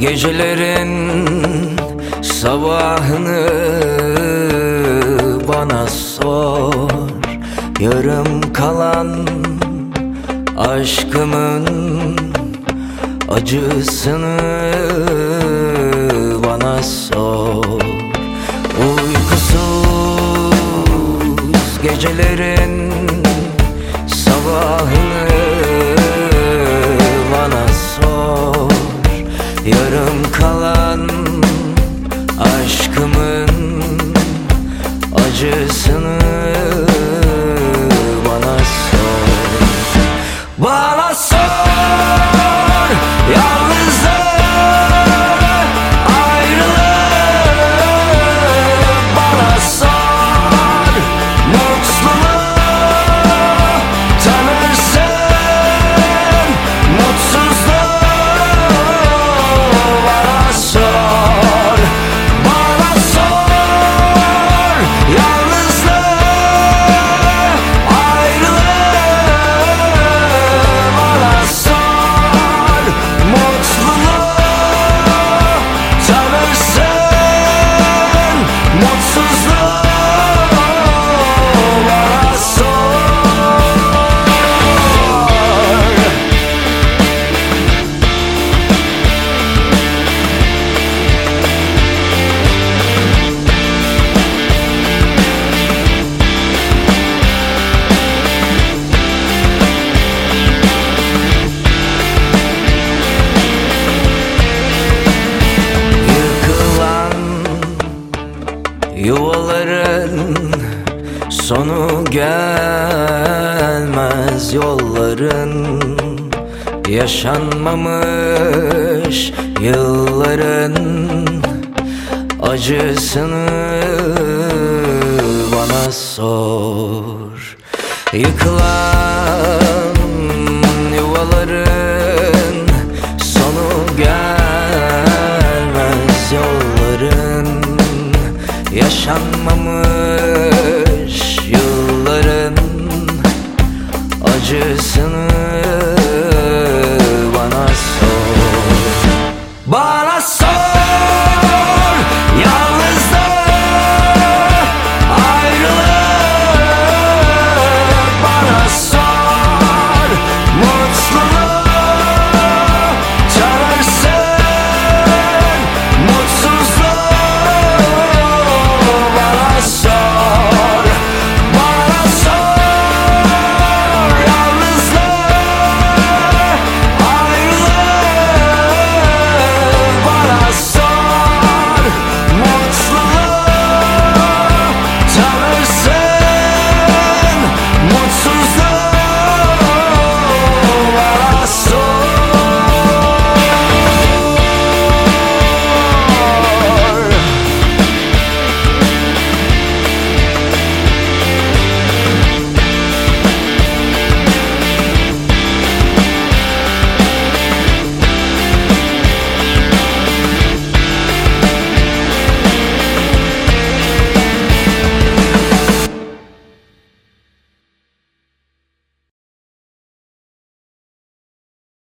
Gecelerin sabahını bana sor. Yarım kalan aşkımın acısını bana sor. Uykusuz gecelerin sabahını Yarım kalan aşkımın acısını yuvaların sonu gelmez yolların. Yaşanmamış yılların acısını bana sor. Yıkılan yaşanmamış.